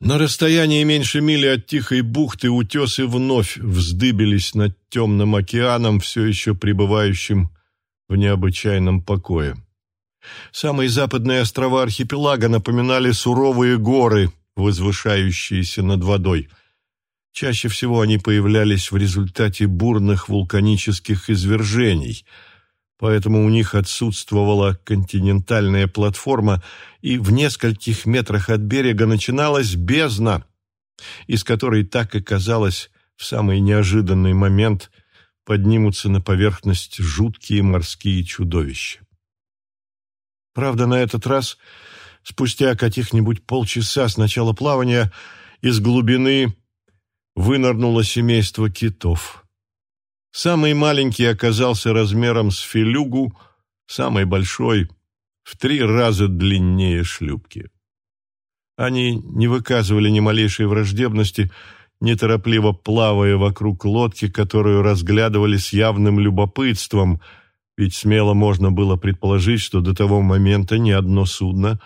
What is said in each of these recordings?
На расстоянии меньше мили от Тихой бухты утесы вновь вздыбились над темным океаном, все еще пребывающим в необычайном покое. Самые западные острова архипелага напоминали суровые горы, возвышающиеся над водой. Чаще всего они появлялись в результате бурных вулканических извержений, поэтому у них отсутствовала континентальная платформа, и в нескольких метрах от берега начиналась бездна, из которой так и казалось в самый неожиданный момент поднимутся на поверхность жуткие морские чудовища. Правда, на этот раз, спустя каких-нибудь полчаса с начала плавания, из глубины вынырнуло семейство китов. Самый маленький оказался размером с филюгу, самый большой — в три раза длиннее шлюпки. Они не выказывали ни малейшей враждебности, неторопливо плавая вокруг лодки, которую разглядывали с явным любопытством — ведь смело можно было предположить, что до того момента ни одно судно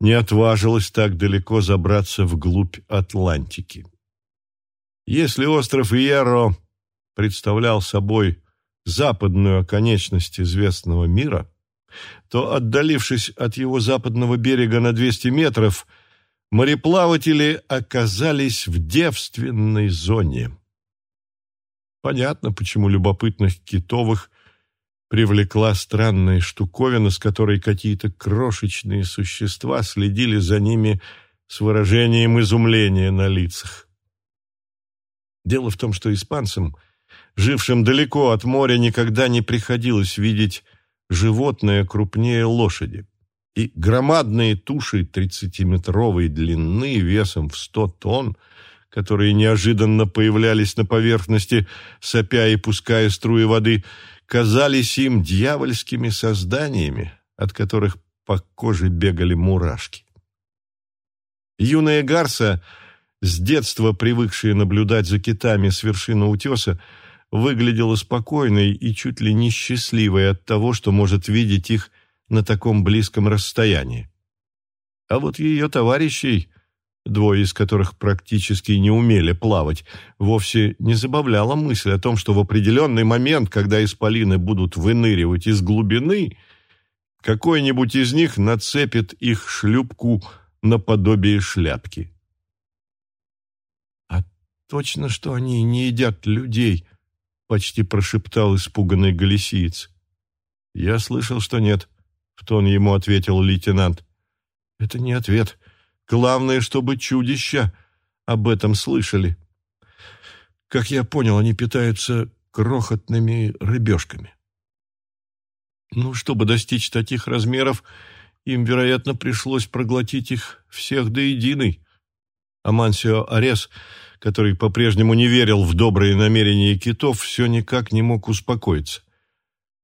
не отважилось так далеко забраться вглубь Атлантики. Если остров Иерро представлял собой западную оконечность известного мира, то, отдалившись от его западного берега на 200 метров, мореплаватели оказались в девственной зоне. Понятно, почему любопытных китовых – привлекла странная штуковина, с которой какие-то крошечные существа следили за ними с выражением изумления на лицах. Дело в том, что испанцам, жившим далеко от моря, никогда не приходилось видеть животное крупнее лошади. И громадные туши тридцатиметровой длины весом в сто тонн, которые неожиданно появлялись на поверхности, сопя и пуская струи воды, казались им дьявольскими созданиями, от которых по коже бегали мурашки. Юная Гарса, с детства привыкшая наблюдать за китами с вершины утеса, выглядела спокойной и чуть ли не счастливой от того, что может видеть их на таком близком расстоянии. А вот ее товарищей двое из которых практически не умели плавать, вовсе не забавляла мысль о том, что в определенный момент, когда исполины будут выныривать из глубины, какой-нибудь из них нацепит их шлюпку наподобие шляпки. «А точно, что они не едят людей?» — почти прошептал испуганный галисиец. «Я слышал, что нет», — в тон ему ответил лейтенант. «Это не ответ», Главное, чтобы чудища об этом слышали. Как я понял, они питаются крохотными рыбешками. Ну, чтобы достичь таких размеров, им, вероятно, пришлось проглотить их всех до единой. Амансио Арес, который по-прежнему не верил в добрые намерения китов, все никак не мог успокоиться.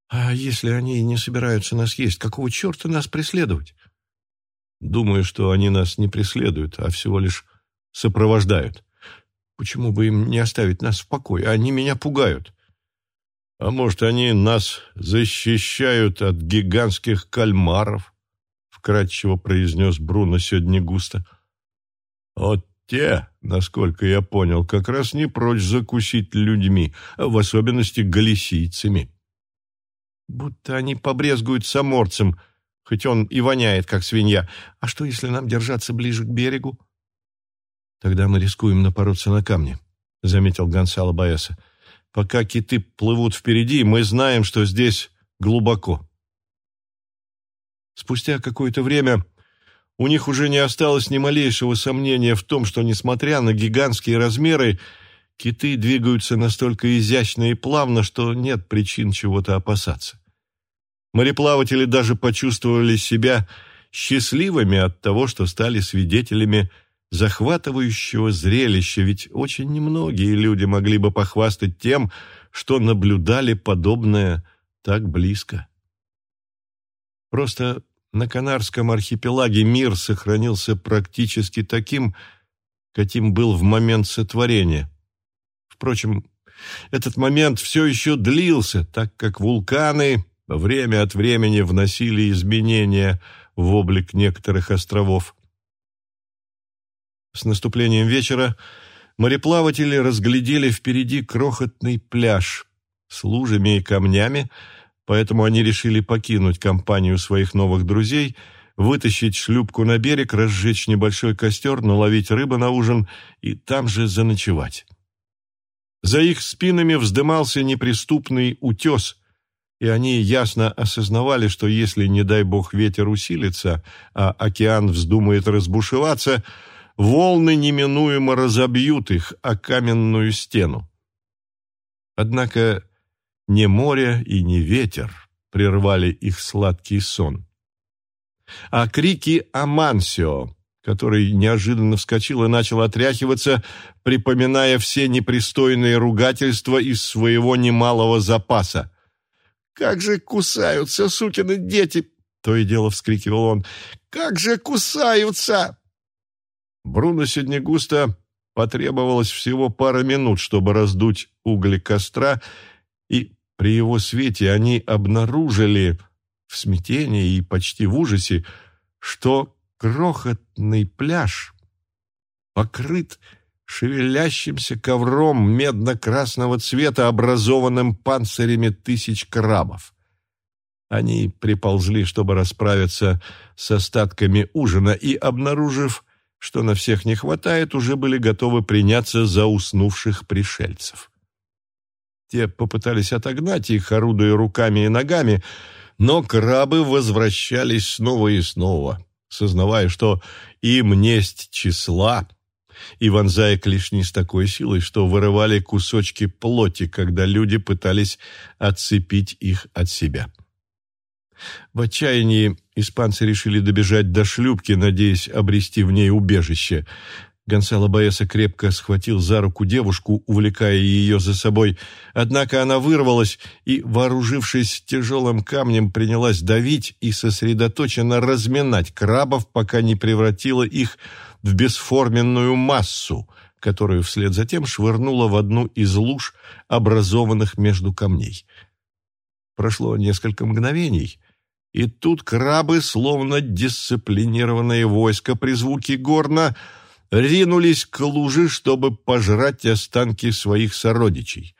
«А если они не собираются нас есть, какого черта нас преследовать?» Думаю, что они нас не преследуют, а всего лишь сопровождают. Почему бы им не оставить нас в покое? Они меня пугают. А может, они нас защищают от гигантских кальмаров? Вкратчиво произнес Бруно сегодня густо. Вот те, насколько я понял, как раз не прочь закусить людьми, в особенности галисийцами. Будто они побрезгуют саморцем, хоть он и воняет, как свинья. А что, если нам держаться ближе к берегу? Тогда мы рискуем напороться на камни, — заметил Гонсало Баэса. Пока киты плывут впереди, мы знаем, что здесь глубоко. Спустя какое-то время у них уже не осталось ни малейшего сомнения в том, что, несмотря на гигантские размеры, киты двигаются настолько изящно и плавно, что нет причин чего-то опасаться. Мореплаватели даже почувствовали себя счастливыми от того, что стали свидетелями захватывающего зрелища, ведь очень немногие люди могли бы похвастать тем, что наблюдали подобное так близко. Просто на Канарском архипелаге мир сохранился практически таким, каким был в момент сотворения. Впрочем, этот момент все еще длился, так как вулканы время от времени вносили изменения в облик некоторых островов. С наступлением вечера мореплаватели разглядели впереди крохотный пляж с лужами и камнями, поэтому они решили покинуть компанию своих новых друзей, вытащить шлюпку на берег, разжечь небольшой костер, наловить рыбы на ужин и там же заночевать. За их спинами вздымался неприступный утес, и они ясно осознавали, что если, не дай бог, ветер усилится, а океан вздумает разбушеваться, волны неминуемо разобьют их о каменную стену. Однако не море и не ветер прервали их сладкий сон, а крики «Амансио!», который неожиданно вскочил и начал отряхиваться, припоминая все непристойные ругательства из своего немалого запаса. «Как же кусаются, сукины дети!» — то и дело вскрикивал он. «Как же кусаются!» Бруно Седнегуста потребовалось всего пара минут, чтобы раздуть угли костра, и при его свете они обнаружили в смятении и почти в ужасе, что крохотный пляж покрыт шевелящимся ковром медно-красного цвета, образованным панцирями тысяч крабов. Они приползли, чтобы расправиться с остатками ужина, и, обнаружив, что на всех не хватает, уже были готовы приняться за уснувших пришельцев. Те попытались отогнать их, орудуя руками и ногами, но крабы возвращались снова и снова, сознавая, что им несть числа, и вонзая клешни с такой силой, что вырывали кусочки плоти, когда люди пытались отцепить их от себя. В отчаянии испанцы решили добежать до шлюпки, надеясь обрести в ней убежище. Гонсало Баэса крепко схватил за руку девушку, увлекая ее за собой. Однако она вырвалась и, вооружившись тяжелым камнем, принялась давить и сосредоточенно разминать крабов, пока не превратила их в бесформенную массу, которую вслед за тем швырнула в одну из луж, образованных между камней. Прошло несколько мгновений, и тут крабы, словно дисциплинированное войско при звуке горна, ринулись к луже, чтобы пожрать останки своих сородичей.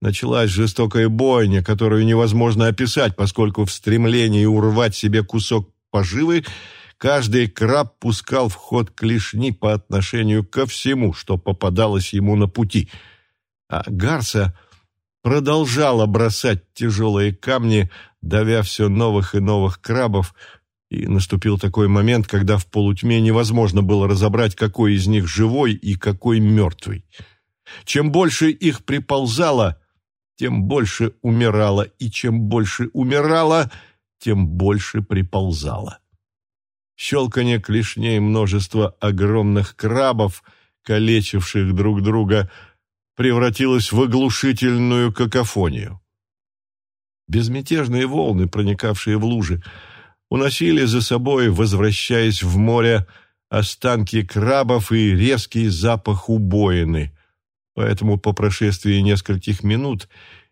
Началась жестокая бойня, которую невозможно описать, поскольку в стремлении урвать себе кусок поживы каждый краб пускал в ход клешни по отношению ко всему, что попадалось ему на пути. А Гарса продолжала бросать тяжелые камни, давя все новых и новых крабов, и наступил такой момент, когда в полутьме невозможно было разобрать, какой из них живой и какой мертвый. Чем больше их приползало, тем больше умирало, и чем больше умирало, тем больше приползало. Щелканье клешней множества огромных крабов, калечивших друг друга, превратилось в оглушительную какофонию. Безмятежные волны, проникавшие в лужи, уносили за собой, возвращаясь в море, останки крабов и резкий запах убоины. Поэтому по прошествии нескольких минут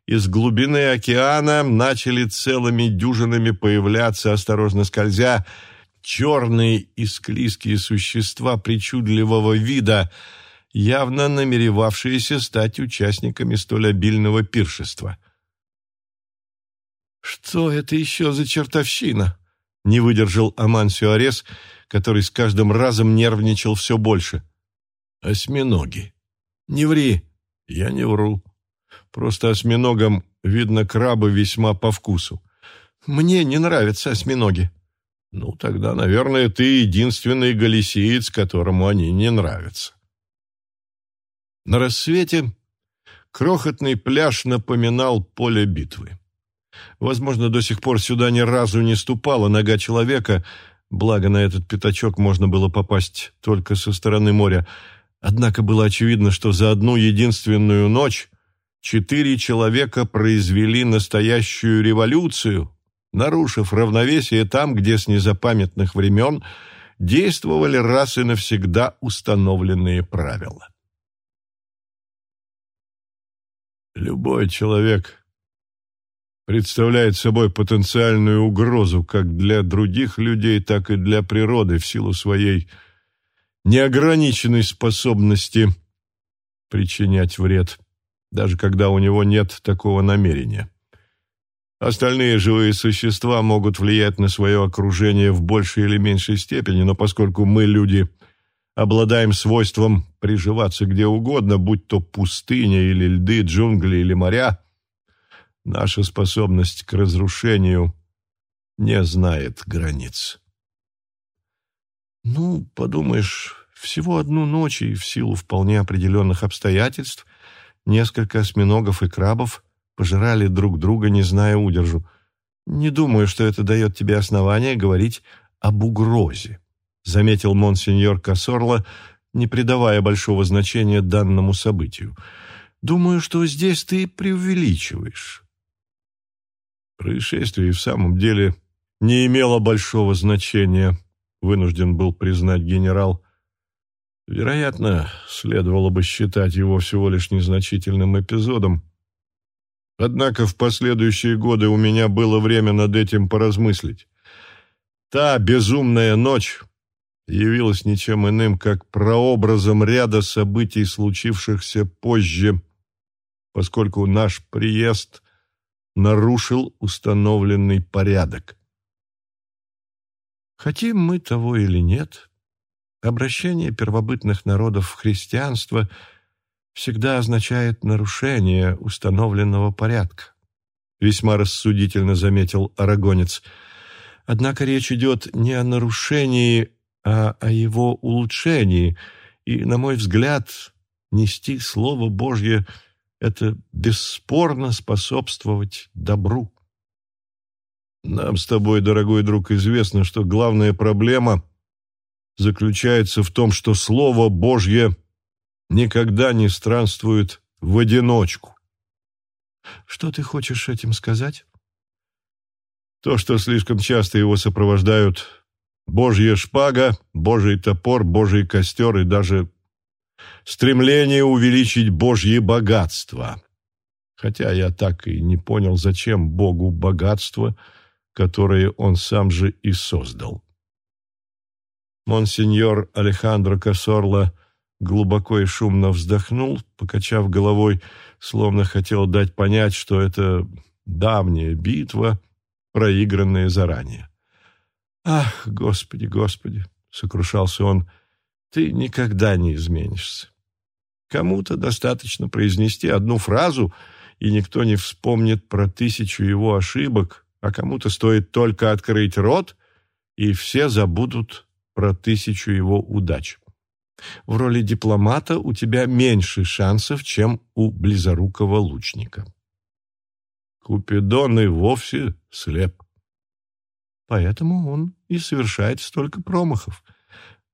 из глубины океана начали целыми дюжинами появляться, осторожно скользя, черные и склизкие существа причудливого вида, явно намеревавшиеся стать участниками столь обильного пиршества. «Что это еще за чертовщина?» Не выдержал Амансио Арес, который с каждым разом нервничал все больше. «Осьминоги». «Не ври». «Я не вру. Просто осьминогам, видно, крабы весьма по вкусу». «Мне не нравятся осьминоги». «Ну, тогда, наверное, ты единственный галисиец, которому они не нравятся». На рассвете крохотный пляж напоминал поле битвы. Возможно, до сих пор сюда ни разу не ступала нога человека, благо на этот пятачок можно было попасть только со стороны моря. Однако было очевидно, что за одну единственную ночь четыре человека произвели настоящую революцию, нарушив равновесие там, где с незапамятных времен действовали раз и навсегда установленные правила. Любой человек представляет собой потенциальную угрозу как для других людей, так и для природы в силу своей неограниченной способности причинять вред, даже когда у него нет такого намерения. Остальные живые существа могут влиять на свое окружение в большей или меньшей степени, но поскольку мы, люди, обладаем свойством приживаться где угодно, будь то пустыня или льды, джунгли или моря, наша способность к разрушению не знает границ. Ну, подумаешь, всего одну ночь и в силу вполне определенных обстоятельств несколько осьминогов и крабов пожирали друг друга, не зная удержу. Не думаю, что это дает тебе основание говорить об угрозе, заметил монсеньор Кассорло, не придавая большого значения данному событию. Думаю, что здесь ты преувеличиваешь. Происшествие в самом деле не имело большого значения, вынужден был признать генерал. Вероятно, следовало бы считать его всего лишь незначительным эпизодом. Однако в последующие годы у меня было время над этим поразмыслить. Та безумная ночь явилась ничем иным, как прообразом ряда событий, случившихся позже, поскольку наш приезд нарушил установленный порядок. Хотим мы того или нет, обращение первобытных народов в христианство всегда означает нарушение установленного порядка. Весьма рассудительно заметил Арагонец. Однако речь идет не о нарушении, а о его улучшении, и, на мой взгляд, нести Слово Божье — это бесспорно способствовать добру. Нам с тобой, дорогой друг, известно, что главная проблема заключается в том, что Слово Божье никогда не странствует в одиночку. Что ты хочешь этим сказать? То, что слишком часто его сопровождают Божья шпага, Божий топор, Божий костер и даже стремление увеличить Божье богатство. Хотя я так и не понял, зачем Богу богатство – которые он сам же и создал. Монсеньор Алехандро Кассорло глубоко и шумно вздохнул, покачав головой, словно хотел дать понять, что это давняя битва, проигранная заранее. «Ах, Господи, Господи!» — сокрушался он. «Ты никогда не изменишься. Кому-то достаточно произнести одну фразу, и никто не вспомнит про тысячу его ошибок, а кому-то стоит только открыть рот, и все забудут про тысячу его удач. В роли дипломата у тебя меньше шансов, чем у близорукого лучника. Купидон и вовсе слеп. Поэтому он и совершает столько промахов.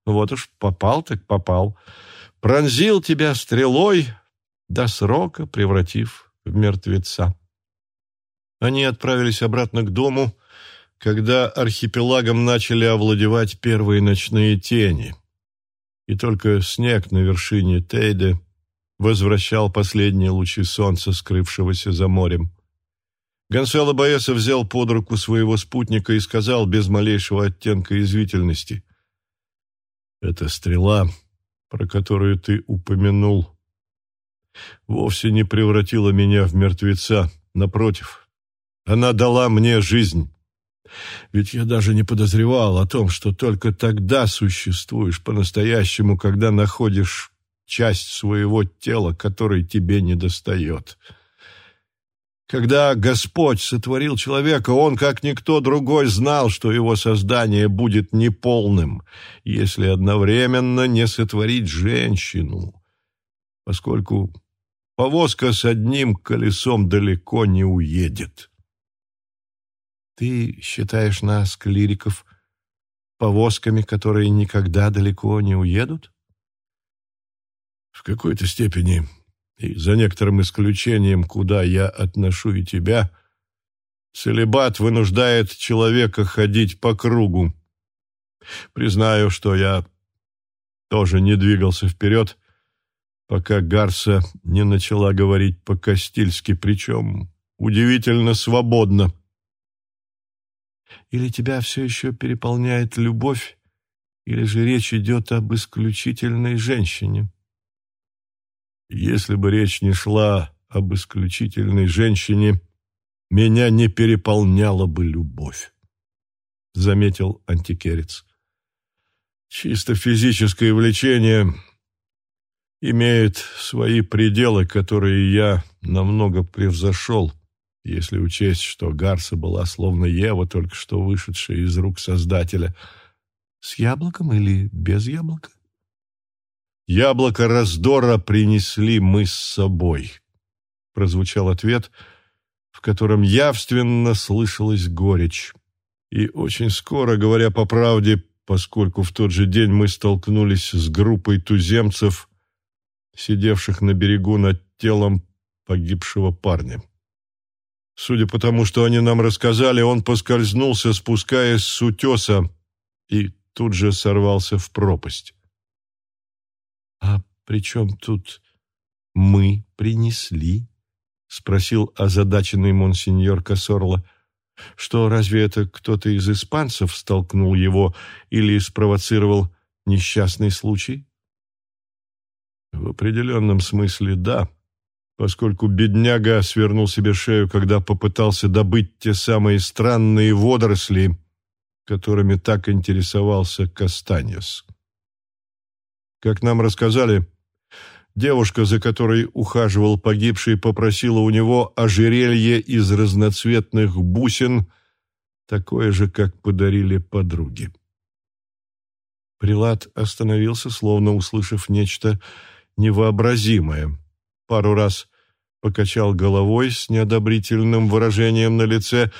Вот уж попал так попал. Пронзил тебя стрелой до срока, превратив в мертвеца. Они отправились обратно к дому, когда архипелагом начали овладевать первые ночные тени. И только снег на вершине Тейде возвращал последние лучи солнца, скрывшегося за морем. Гонсало Баеса взял под руку своего спутника и сказал без малейшего оттенка извительности. «Эта стрела, про которую ты упомянул, вовсе не превратила меня в мертвеца. Напротив, она дала мне жизнь. Ведь я даже не подозревал о том, что только тогда существуешь по-настоящему, когда находишь часть своего тела, которой тебе недостает. Когда Господь сотворил человека, Он, как никто другой, знал, что его создание будет неполным, если одновременно не сотворить женщину, поскольку повозка с одним колесом далеко не уедет. Ты считаешь нас, клириков, повозками, которые никогда далеко не уедут? В какой-то степени, и за некоторым исключением, куда я отношу и тебя, целебат вынуждает человека ходить по кругу. Признаю, что я тоже не двигался вперед, пока Гарса не начала говорить по-кастильски, причем удивительно свободно. Или тебя все еще переполняет любовь Или же речь идет об исключительной женщине? Если бы речь не шла об исключительной женщине, меня не переполняла бы любовь, — заметил антикерец. Чисто физическое влечение имеет свои пределы, которые я намного превзошел, если учесть, что Гарса была словно Ева, только что вышедшая из рук Создателя. С яблоком или без яблока? Яблоко раздора принесли мы с собой, прозвучал ответ, в котором явственно слышалась горечь. И очень скоро, говоря по правде, поскольку в тот же день мы столкнулись с группой туземцев, сидевших на берегу над телом погибшего парня. Судя по тому, что они нам рассказали, он поскользнулся, спускаясь с утеса, и тут же сорвался в пропасть. «А при чем тут мы принесли?» — спросил озадаченный монсеньор Кассорло. «Что, разве это кто-то из испанцев столкнул его или спровоцировал несчастный случай?» В определенном смысле да, поскольку бедняга свернул себе шею, когда попытался добыть те самые странные водоросли, которыми так интересовался Кастаньес. Как нам рассказали, девушка, за которой ухаживал погибший, попросила у него ожерелье из разноцветных бусин, такое же, как подарили подруги. Прилад остановился, словно услышав нечто невообразимое. Пару раз покачал головой с неодобрительным выражением на лице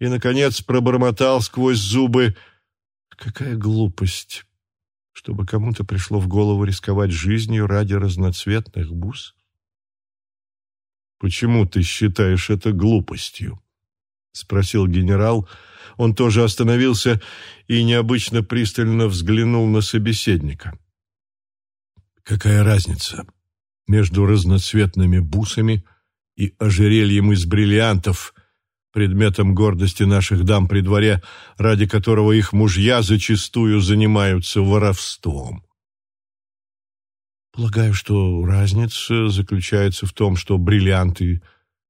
и, наконец, пробормотал сквозь зубы «Какая глупость! Чтобы кому-то пришло в голову рисковать жизнью ради разноцветных бус?» «Почему ты считаешь это глупостью?» — спросил генерал. Он тоже остановился и необычно пристально взглянул на собеседника. Какая разница между разноцветными бусами и ожерельем из бриллиантов, предметом гордости наших дам при дворе, ради которого их мужья зачастую занимаются воровством? Полагаю, что разница заключается в том, что бриллианты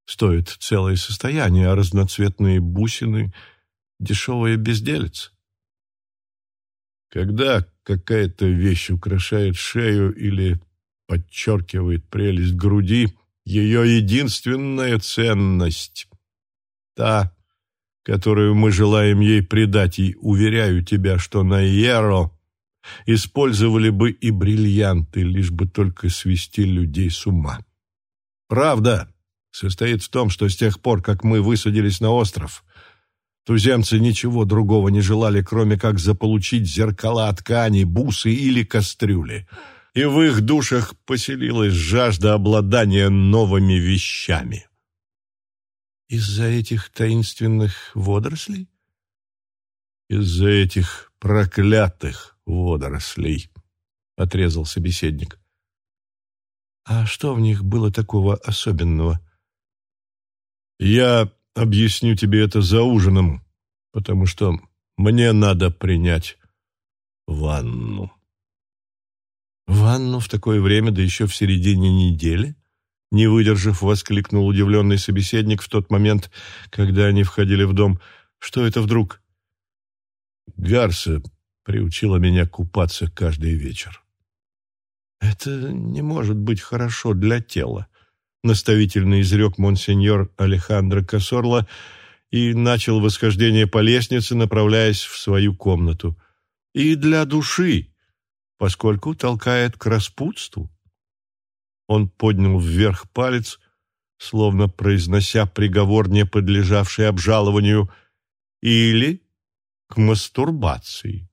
стоят целое состояние, а разноцветные бусины — дешевая безделица. Когда какая-то вещь украшает шею или подчеркивает прелесть груди, ее единственная ценность — та, которую мы желаем ей придать, и уверяю тебя, что на Еро использовали бы и бриллианты, лишь бы только свести людей с ума. Правда состоит в том, что с тех пор, как мы высадились на остров — Туземцы ничего другого не желали, кроме как заполучить зеркала ткани, бусы или кастрюли. И в их душах поселилась жажда обладания новыми вещами. Из-за этих таинственных водорослей? Из-за этих проклятых водорослей, отрезал собеседник. А что в них было такого особенного? Я объясню тебе это за ужином, потому что мне надо принять ванну. Ванну в такое время, да еще в середине недели? Не выдержав, воскликнул удивленный собеседник в тот момент, когда они входили в дом. Что это вдруг? Гарса приучила меня купаться каждый вечер. Это не может быть хорошо для тела, наставительно изрек монсеньор Алехандро Кассорла и начал восхождение по лестнице, направляясь в свою комнату. И для души, поскольку толкает к распутству. Он поднял вверх палец, словно произнося приговор, не подлежавший обжалованию, или к мастурбации.